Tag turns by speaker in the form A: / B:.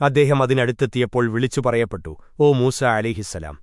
A: അദ്ദേഹം അതിനടുത്തെത്തിയപ്പോൾ വിളിച്ചു പറയപ്പെട്ടു ഓ മൂസ അലിഹിസലാം